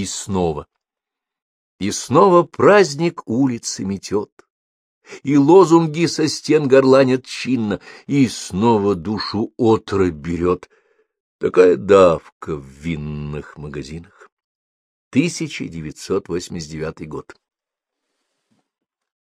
И снова. И снова праздник улицы метет, и лозунги со стен горланят чинно, и снова душу отрыв берет. Такая давка в винных магазинах. 1989 год.